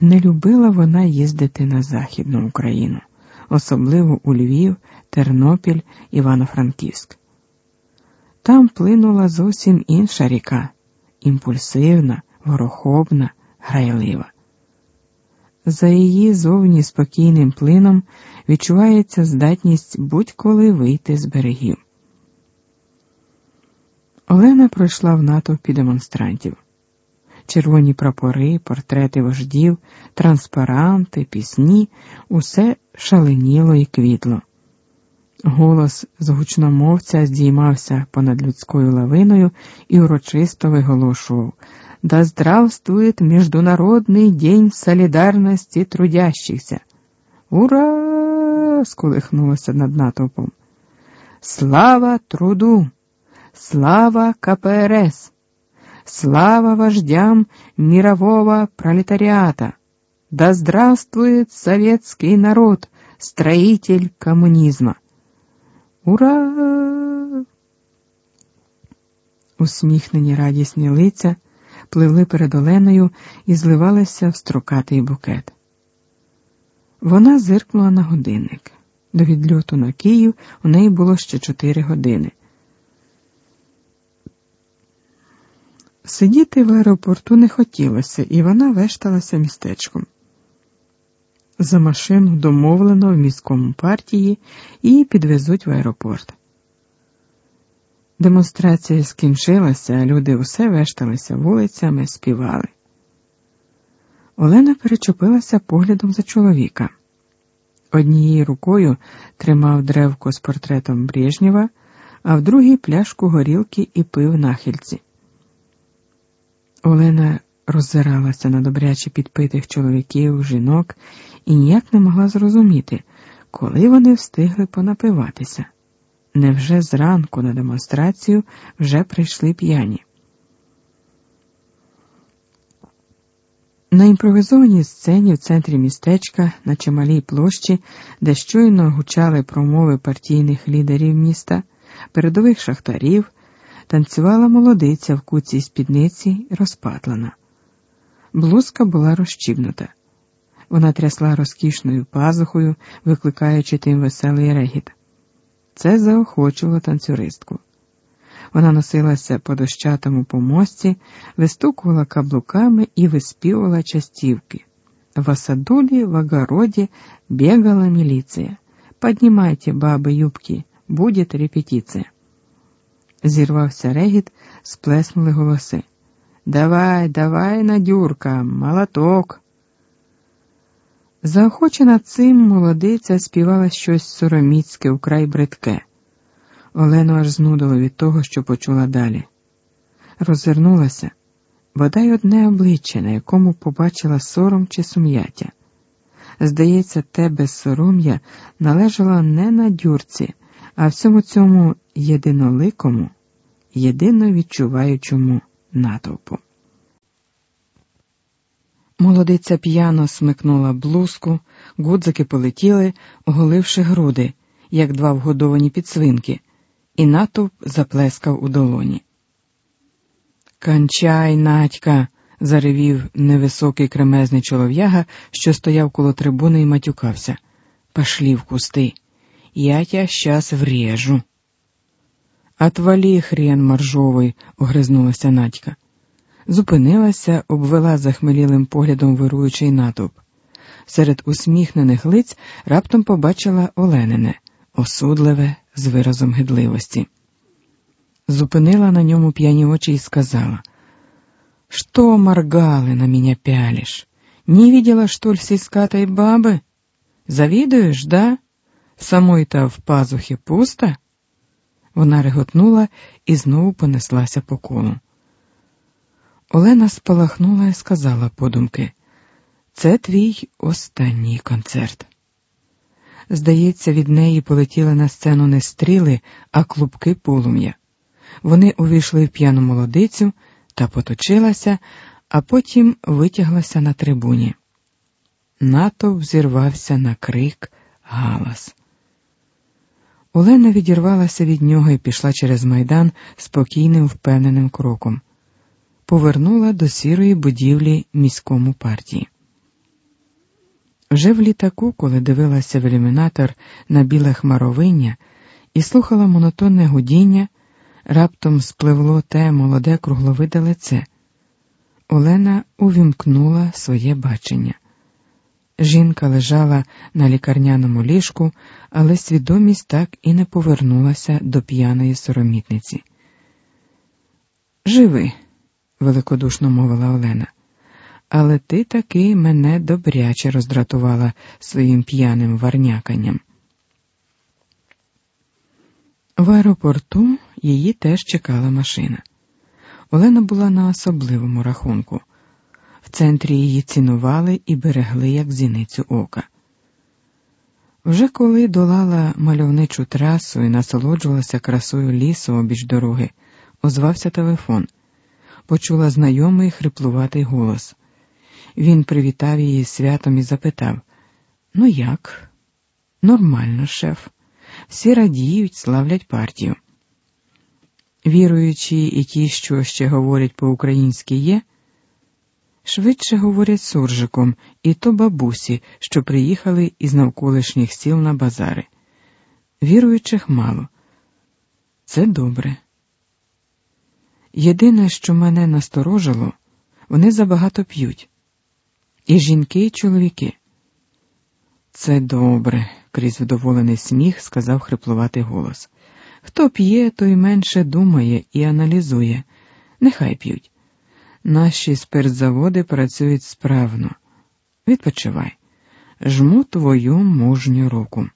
Не любила вона їздити на Західну Україну, особливо у Львів, Тернопіль, Івано-Франківськ. Там плинула зовсім інша ріка, імпульсивна, ворохобна, грайлива. За її зовні спокійним плином відчувається здатність будь-коли вийти з берегів. Олена пройшла в натовпі демонстрантів. Червоні прапори, портрети вождів, транспаранти, пісні усе шаленіло і квітло. Голос з гучномовця здіймався понад людською лавиною і урочисто виголошував Да здравствует Международный день солідарності трудящихся. Ура! сколихнулося над натовпом. Слава труду! Слава КПРС! Слава вождям мирового пролетариата! Да здравствует советский народ, строитель коммунизма! Ура! Усміхнені радісні лиця пливли перед Оленою і зливалися в строкатий букет. Вона зиркнула на годинник. До відльоту на Київ у неї було ще чотири години. Сидіти в аеропорту не хотілося, і вона вешталася містечком. За машину домовлено в міському партії і підвезуть в аеропорт. Демонстрація скінчилася, люди усе вешталися вулицями, співали. Олена перечепилася поглядом за чоловіка. Однією рукою тримав древко з портретом Брежнєва, а в другій пляшку горілки і пив нахильці. Олена роззиралася на добряче підпитих чоловіків, жінок і ніяк не могла зрозуміти, коли вони встигли понапиватися. Невже зранку на демонстрацію вже прийшли п'яні? На імпровізованій сцені в центрі містечка на чималій площі, де щойно гучали промови партійних лідерів міста, передових шахтарів, танцювала молодиця в куцій спідниці розпатлана. Блузка була розчібнута. Вона трясла розкішною пазухою, викликаючи тим веселий регіт. Це заохочувало танцюристку. Вона носилася по дощатому помості, вистукувала каблуками і виспівувала частівки. В осадулі в огороді бегала міліція. Поднимайте, баби, юбки, буде репетиція. Зірвався регіт, сплеснули голоси. Давай, давай, Надюрка, молоток. Заохочена цим молодиця співала щось сороміцьке украй бридке. Олену аж знудило від того, що почула далі. Розвернулася, бодай одне обличчя, на якому побачила сором чи сум'яття. Здається, те безсором'я належало не на дюрці, а всьому цьому єдиноликому, єдино відчуваючому натовпу. Молодиця п'яно смикнула блузку, гудзики полетіли, оголивши груди, як два вгодовані підсвинки, і натовп заплескав у долоні. Кончай, Надька, заревів невисокий кремезний чолов'яга, що стояв коло трибуни і матюкався. Пошли в кусти. Я тя щас врежу. Отвали, хрен моржовий, огризнулася Надька зупинилася, обвела захмелілим поглядом вируючий натовп. Серед усміхнених лиць раптом побачила Оленине, осудливе з виразом гидливості. Зупинила на ньому п'яні очі і сказала: Что моргали на меня пялишь? Не видела, что ли, сискатой бабы? Завидуєш, да? Самой-то в пазухі пусто? Вона реготнула і знову понеслася по колу. Олена спалахнула і сказала подумки, це твій останній концерт. Здається, від неї полетіли на сцену не стріли, а клубки полум'я. Вони увійшли в п'яну молодицю та поточилася, а потім витяглася на трибуні. Натовп зірвався на крик, галас. Олена відірвалася від нього і пішла через майдан спокійним, впевненим кроком повернула до сірої будівлі міському партії. Вже в літаку, коли дивилася в ілюмінатор на біле хмаровиння і слухала монотонне гудіння, раптом спливло те молоде кругловиде лице. Олена увімкнула своє бачення. Жінка лежала на лікарняному ліжку, але свідомість так і не повернулася до п'яної соромітниці. Живи, великодушно мовила Олена, але ти таки мене добряче роздратувала своїм п'яним варняканням. В аеропорту її теж чекала машина. Олена була на особливому рахунку. В центрі її цінували і берегли як зіницю ока. Вже коли долала мальовничу трасу і насолоджувалася красою лісу обіч дороги, озвався телефон. Почула знайомий хриплуватий голос. Він привітав її святом і запитав: Ну як? Нормально, шеф. Всі радіють, славлять партію. Віруючі і ті, що ще говорять по-українськи є, швидше говорять суржиком, і то бабусі, що приїхали із навколишніх сіл на базари. Віруючих мало. Це добре. Єдине, що мене насторожило, вони забагато п'ють. І жінки, і чоловіки. Це добре, крізь вдоволений сміх сказав хриплуватий голос. Хто п'є, той менше думає і аналізує. Нехай п'ють. Наші спиртзаводи працюють справно. Відпочивай. Жму твою мужню руку.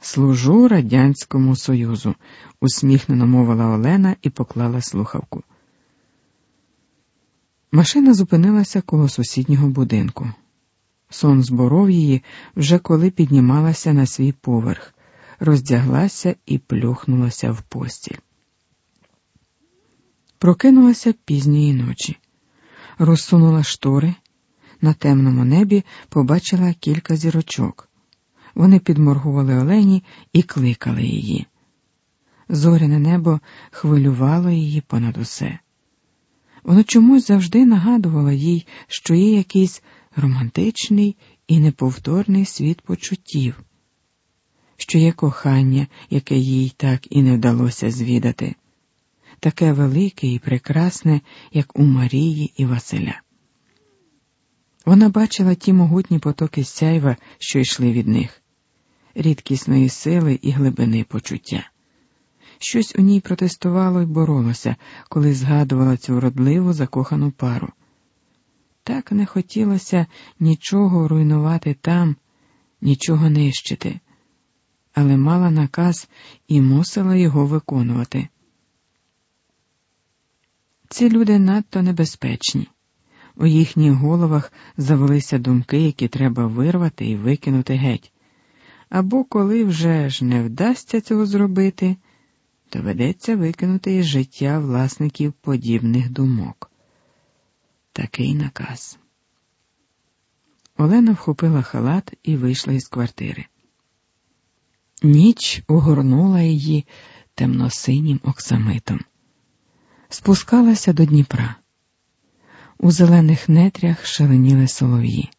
Служу Радянському Союзу, усміхнено мовила Олена і поклала слухавку. Машина зупинилася коло сусіднього будинку. Сон зборов її вже коли піднімалася на свій поверх, роздяглася і плюхнулася в постіль. Прокинулася пізньої ночі, розсунула штори. На темному небі побачила кілька зірочок. Вони підморгували Олені і кликали її. Зоряне небо хвилювало її понад усе. Воно чомусь завжди нагадувало їй, що є якийсь романтичний і неповторний світ почуттів, що є кохання, яке їй так і не вдалося звідати, таке велике і прекрасне, як у Марії і Василя. Вона бачила ті могутні потоки сяйва, що йшли від них, рідкісної сили і глибини почуття. Щось у ній протестувало й боролося, коли згадувала цю вродливу закохану пару. Так не хотілося нічого руйнувати там, нічого нищити, але мала наказ і мусила його виконувати. Ці люди надто небезпечні. У їхніх головах завелися думки, які треба вирвати і викинути геть. Або коли вже ж не вдасться цього зробити доведеться викинути із життя власників подібних думок. Такий наказ. Олена вхопила халат і вийшла із квартири. Ніч огорнула її темносинім оксамитом, спускалася до Дніпра. У зелених нетрях шаленіли солов'ї.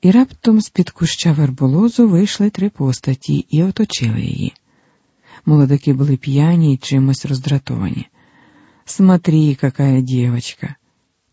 І раптом з-під куща верболозу вийшли три постаті і оточили її. Молодики были пьяни и чимось роздратовані. Смотри, какая девочка.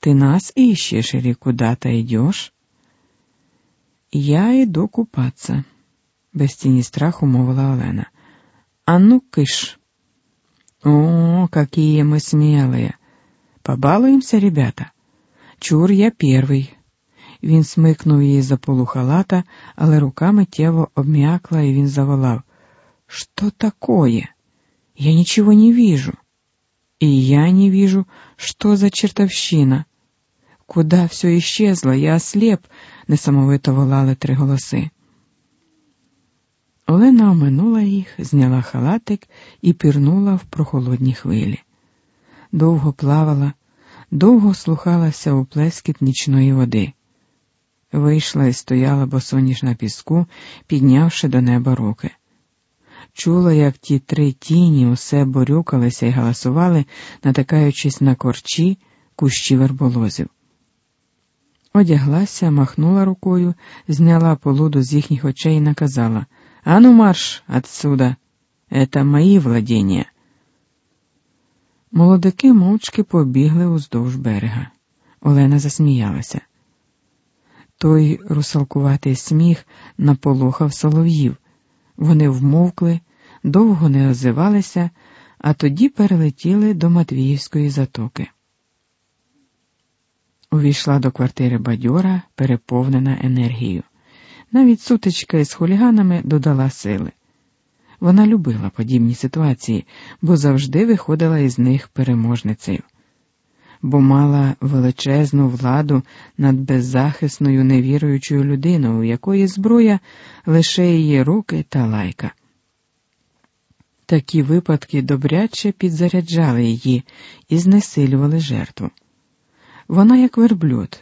Ты нас ищешь или куда-то идешь? Я иду купаться, без тени страху мовила Олена. А ну кыш. О, какие мы смелые. Побалуємося, ребята. Чур я перший. Він смикнув її за полу халата, але рука миттєво обм'якла, і він заволав. Что такое? Я ничего не вижу. И я не вижу, что за чертовщина. Куда все исчезло, я ослеп, несамовито волали три голоси. Олена оминула їх, зняла халатик і пірнула в прохолодні хвилі. Довго плавала, довго слухалася у плескіт нічної води. Вийшла і стояла босоніж на піску, піднявши до неба руки чула, як ті три тіні усе борюкалися і галасували, натикаючись на корчі кущі верболозів. Одяглася, махнула рукою, зняла полуду з їхніх очей і наказала Ану марш отсюда, это мої владіння. Молодики мовчки побігли уздовж берега. Олена засміялася. Той русалкуватий сміх наполохав солов'їв. Вони вмовкли, довго не озивалися, а тоді перелетіли до Матвіївської затоки. Увійшла до квартири бадьора, переповнена енергією. Навіть сутичка із хуліганами додала сили. Вона любила подібні ситуації, бо завжди виходила із них переможницею, бо мала величезну владу над беззахисною невіруючою людиною, у якої зброя лише її руки та лайка. Такі випадки добряче підзаряджали її і знесилювали жертву. Вона, як верблюд,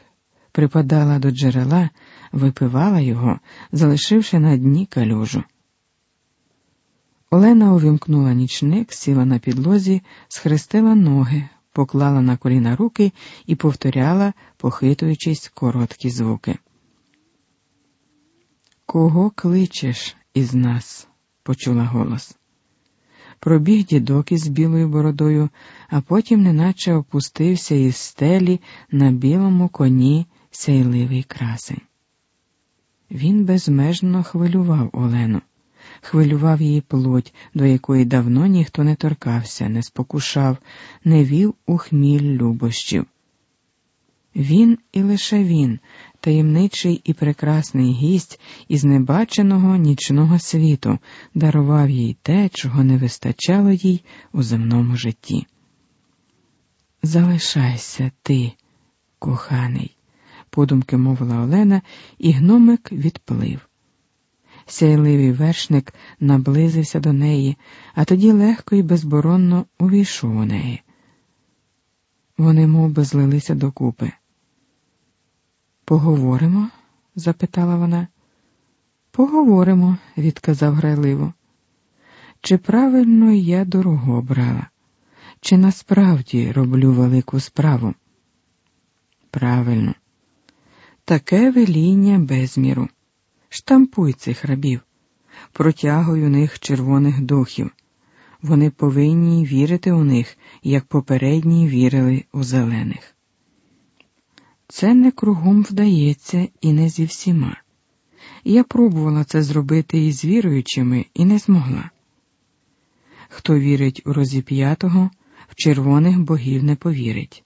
припадала до джерела, випивала його, залишивши на дні калюжу. Олена увімкнула нічник, сіла на підлозі, схрестила ноги, поклала на коліна руки і повторяла, похитуючись короткі звуки. Кого кличеш із нас? почула голос. Пробіг дідок із білою бородою, а потім неначе опустився із стелі на білому коні сяйливий красень. Він безмежно хвилював Олену хвилював її плоть, до якої давно ніхто не торкався, не спокушав, не вів у хміль любощів. Він і лише він, таємничий і прекрасний гість із небаченого нічного світу, дарував їй те, чого не вистачало їй у земному житті. Залишайся ти, коханий, подумки мовила Олена, і гномик відплив. Сяйливий вершник наблизився до неї, а тоді легко і безборонно увійшов у неї. Вони мов би, злилися докупи. Поговоримо? запитала вона. Поговоримо, відказав грайливо. Чи правильно я дорогу обрала? Чи насправді роблю велику справу? Правильно, таке веління безміру штампуй цих рабів, протягуй у них червоних духів. Вони повинні вірити у них, як попередні вірили у зелених. Це не кругом вдається і не зі всіма. Я пробувала це зробити із віруючими і не змогла. Хто вірить у розіп'ятого, в червоних богів не повірить,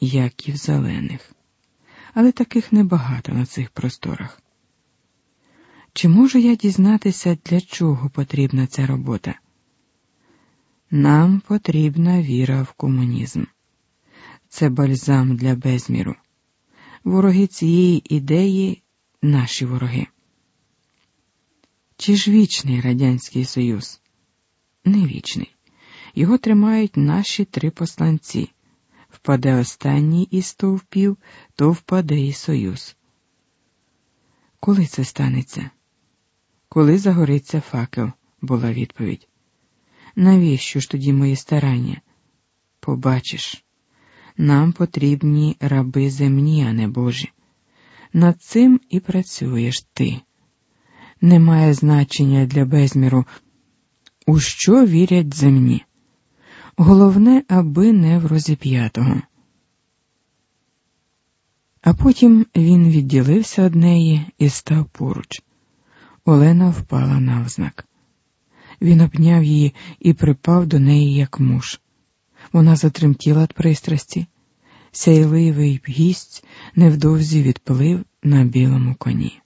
як і в зелених. Але таких небагато на цих просторах. Чи можу я дізнатися, для чого потрібна ця робота? Нам потрібна віра в комунізм. Це бальзам для безміру. Вороги цієї ідеї наші вороги. Чи ж вічний Радянський Союз? Не вічний. Його тримають наші три посланці. Впаде останній із стовпів, то впаде і Союз. Коли це станеться? Коли загориться факел, була відповідь. Навіщо ж тоді мої старання? Побачиш, нам потрібні раби земні, а не Божі. Над цим і працюєш ти. Немає значення для безміру, у що вірять земні. Головне, аби не в розіп'ятого. А потім він відділився від неї і став поруч. Олена впала навзнак. Він обняв її і припав до неї, як муж. Вона затремтіла від пристрасті. Сяйливий гість невдовзі відплив на білому коні.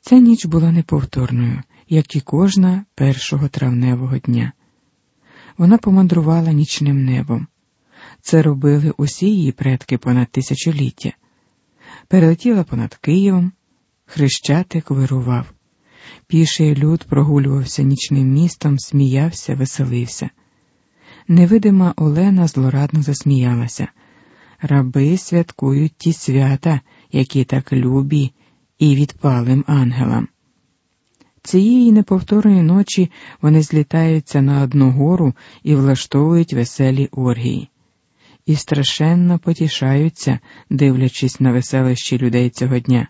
Ця ніч була неповторною, як і кожна першого травневого дня. Вона помандрувала нічним небом. Це робили усі її предки понад тисячоліття. Перелетіла понад Києвом. Хрещатик вирував. Піший люд прогулювався нічним містом, сміявся, веселився. Невидима Олена злорадно засміялася. Раби святкують ті свята, які так любі, і відпалим ангелам. Цієї неповторної ночі вони злітаються на одну гору і влаштовують веселі оргії. і страшенно потішаються, дивлячись на веселощі людей цього дня.